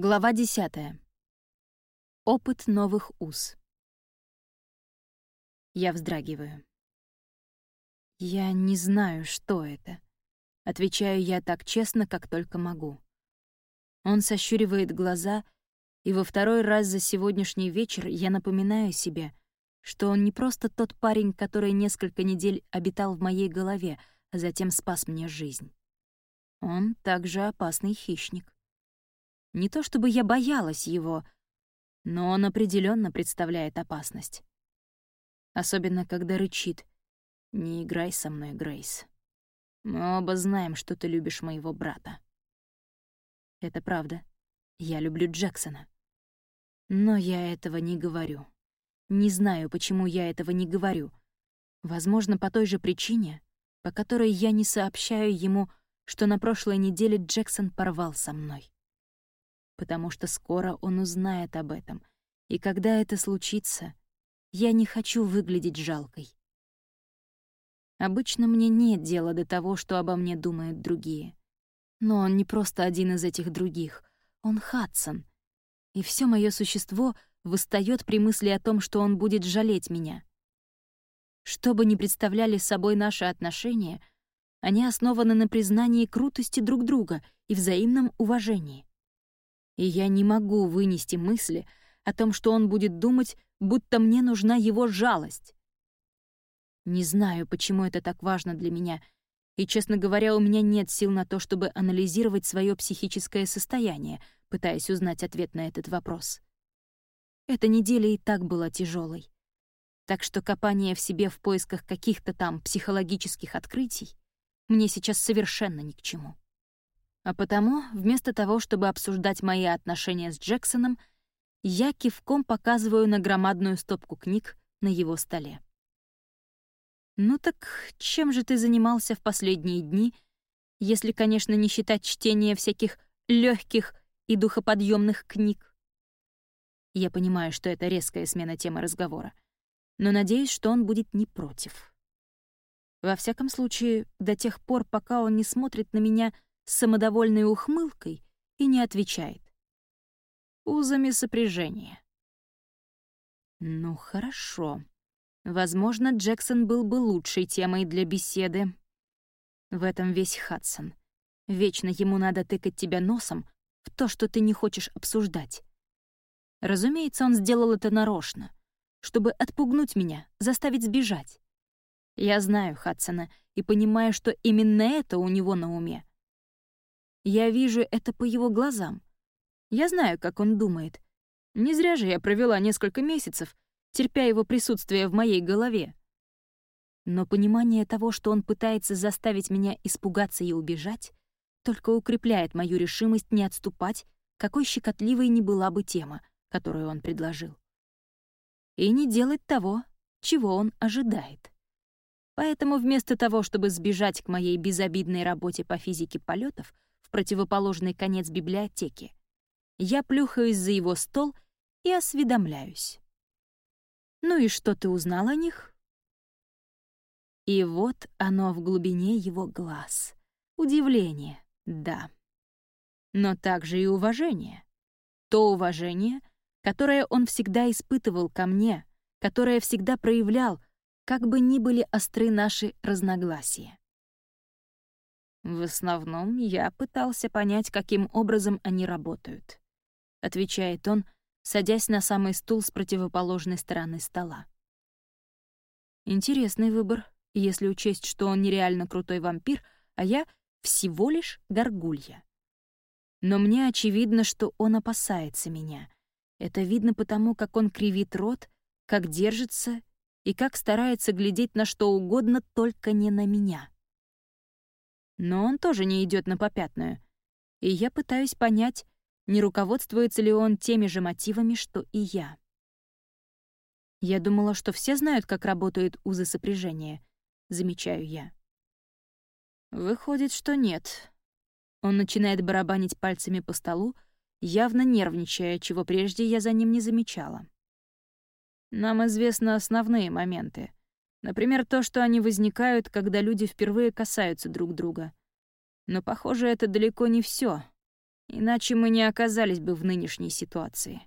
Глава 10. Опыт новых уз. Я вздрагиваю. «Я не знаю, что это», — отвечаю я так честно, как только могу. Он сощуривает глаза, и во второй раз за сегодняшний вечер я напоминаю себе, что он не просто тот парень, который несколько недель обитал в моей голове, а затем спас мне жизнь. Он также опасный хищник. Не то чтобы я боялась его, но он определенно представляет опасность. Особенно, когда рычит «Не играй со мной, Грейс. Мы оба знаем, что ты любишь моего брата». Это правда. Я люблю Джексона. Но я этого не говорю. Не знаю, почему я этого не говорю. Возможно, по той же причине, по которой я не сообщаю ему, что на прошлой неделе Джексон порвал со мной потому что скоро он узнает об этом, и когда это случится, я не хочу выглядеть жалкой. Обычно мне нет дела до того, что обо мне думают другие. Но он не просто один из этих других, он Хадсон. И все мое существо восстаёт при мысли о том, что он будет жалеть меня. Что бы ни представляли собой наши отношения, они основаны на признании крутости друг друга и взаимном уважении и я не могу вынести мысли о том, что он будет думать, будто мне нужна его жалость. Не знаю, почему это так важно для меня, и, честно говоря, у меня нет сил на то, чтобы анализировать свое психическое состояние, пытаясь узнать ответ на этот вопрос. Эта неделя и так была тяжелой, так что копание в себе в поисках каких-то там психологических открытий мне сейчас совершенно ни к чему. А потому, вместо того, чтобы обсуждать мои отношения с Джексоном, я кивком показываю на громадную стопку книг на его столе. «Ну так чем же ты занимался в последние дни, если, конечно, не считать чтения всяких легких и духоподъемных книг?» Я понимаю, что это резкая смена темы разговора, но надеюсь, что он будет не против. Во всяком случае, до тех пор, пока он не смотрит на меня — с самодовольной ухмылкой и не отвечает. Узами сопряжения. Ну, хорошо. Возможно, Джексон был бы лучшей темой для беседы. В этом весь Хадсон. Вечно ему надо тыкать тебя носом в то, что ты не хочешь обсуждать. Разумеется, он сделал это нарочно, чтобы отпугнуть меня, заставить сбежать. Я знаю Хадсона и понимаю, что именно это у него на уме. Я вижу это по его глазам. Я знаю, как он думает. Не зря же я провела несколько месяцев, терпя его присутствие в моей голове. Но понимание того, что он пытается заставить меня испугаться и убежать, только укрепляет мою решимость не отступать, какой щекотливой ни была бы тема, которую он предложил. И не делать того, чего он ожидает. Поэтому вместо того, чтобы сбежать к моей безобидной работе по физике полетов, в противоположный конец библиотеки. Я плюхаюсь за его стол и осведомляюсь. «Ну и что ты узнал о них?» И вот оно в глубине его глаз. Удивление, да. Но также и уважение. То уважение, которое он всегда испытывал ко мне, которое всегда проявлял, как бы ни были остры наши разногласия. В основном я пытался понять, каким образом они работают. Отвечает он, садясь на самый стул с противоположной стороны стола. Интересный выбор, если учесть, что он нереально крутой вампир, а я всего лишь горгулья. Но мне очевидно, что он опасается меня. Это видно потому, как он кривит рот, как держится и как старается глядеть на что угодно, только не на меня. Но он тоже не идет на попятную. И я пытаюсь понять, не руководствуется ли он теми же мотивами, что и я. Я думала, что все знают, как работают узы сопряжения, замечаю я. Выходит, что нет. Он начинает барабанить пальцами по столу, явно нервничая, чего прежде я за ним не замечала. Нам известны основные моменты. Например, то, что они возникают, когда люди впервые касаются друг друга. Но, похоже, это далеко не все. Иначе мы не оказались бы в нынешней ситуации.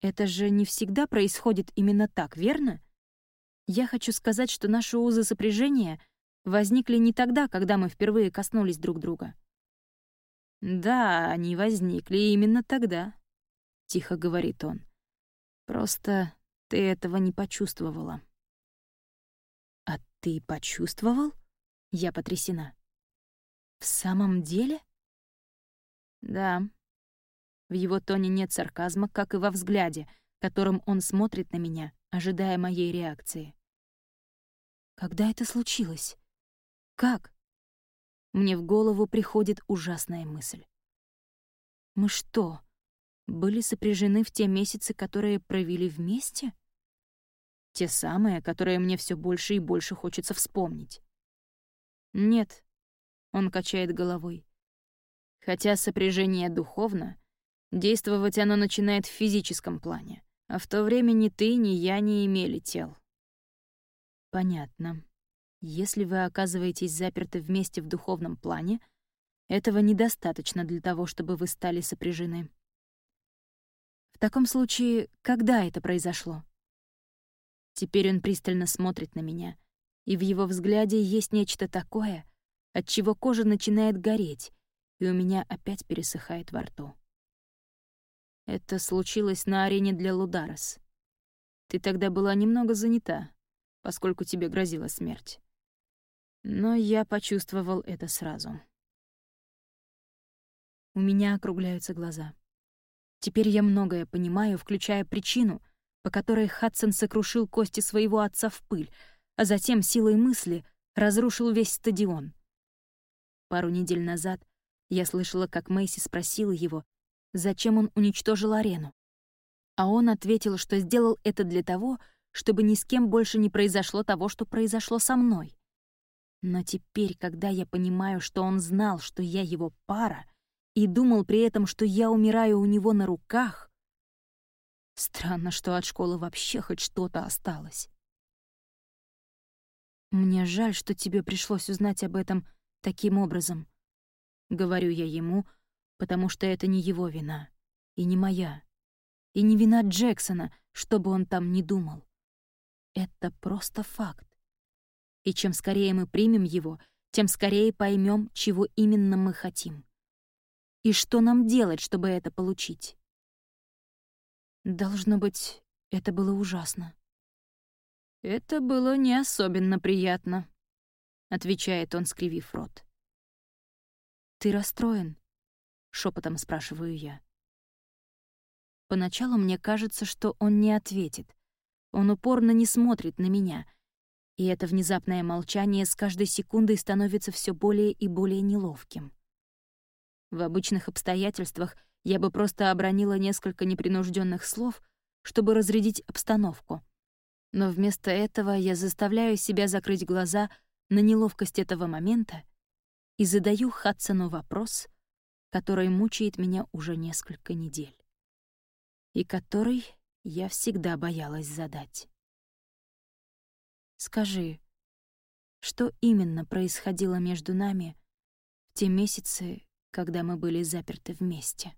Это же не всегда происходит именно так, верно? Я хочу сказать, что наши узы сопряжения возникли не тогда, когда мы впервые коснулись друг друга. «Да, они возникли именно тогда», — тихо говорит он. «Просто ты этого не почувствовала». «А ты почувствовал?» Я потрясена. «В самом деле?» «Да». В его тоне нет сарказма, как и во взгляде, которым он смотрит на меня, ожидая моей реакции. Когда это случилось? Как? Мне в голову приходит ужасная мысль. Мы что, были сопряжены в те месяцы, которые провели вместе? Те самые, которые мне все больше и больше хочется вспомнить. Нет, он качает головой. Хотя сопряжение духовно, действовать оно начинает в физическом плане, а в то время ни ты, ни я не имели тел. Понятно. Если вы оказываетесь заперты вместе в духовном плане, этого недостаточно для того, чтобы вы стали сопряжены. В таком случае, когда это произошло? Теперь он пристально смотрит на меня, и в его взгляде есть нечто такое, от чего кожа начинает гореть, и у меня опять пересыхает во рту. Это случилось на арене для Лударос. Ты тогда была немного занята, поскольку тебе грозила смерть. Но я почувствовал это сразу. У меня округляются глаза. Теперь я многое понимаю, включая причину, по которой Хадсон сокрушил кости своего отца в пыль, а затем силой мысли разрушил весь стадион. Пару недель назад я слышала, как Мэйси спросила его, зачем он уничтожил арену. А он ответил, что сделал это для того, чтобы ни с кем больше не произошло того, что произошло со мной. Но теперь, когда я понимаю, что он знал, что я его пара, и думал при этом, что я умираю у него на руках, странно, что от школы вообще хоть что-то осталось. «Мне жаль, что тебе пришлось узнать об этом таким образом», — говорю я ему, потому что это не его вина, и не моя, и не вина Джексона, что бы он там ни думал. Это просто факт. И чем скорее мы примем его, тем скорее поймем, чего именно мы хотим. И что нам делать, чтобы это получить. Должно быть, это было ужасно. «Это было не особенно приятно», — отвечает он, скривив рот. «Ты расстроен?» — шепотом спрашиваю я. Поначалу мне кажется, что он не ответит, он упорно не смотрит на меня, и это внезапное молчание с каждой секундой становится все более и более неловким. В обычных обстоятельствах я бы просто обронила несколько непринужденных слов, чтобы разрядить обстановку. Но вместо этого я заставляю себя закрыть глаза на неловкость этого момента и задаю Хадсону вопрос, который мучает меня уже несколько недель. И который я всегда боялась задать. Скажи, что именно происходило между нами в те месяцы, когда мы были заперты вместе?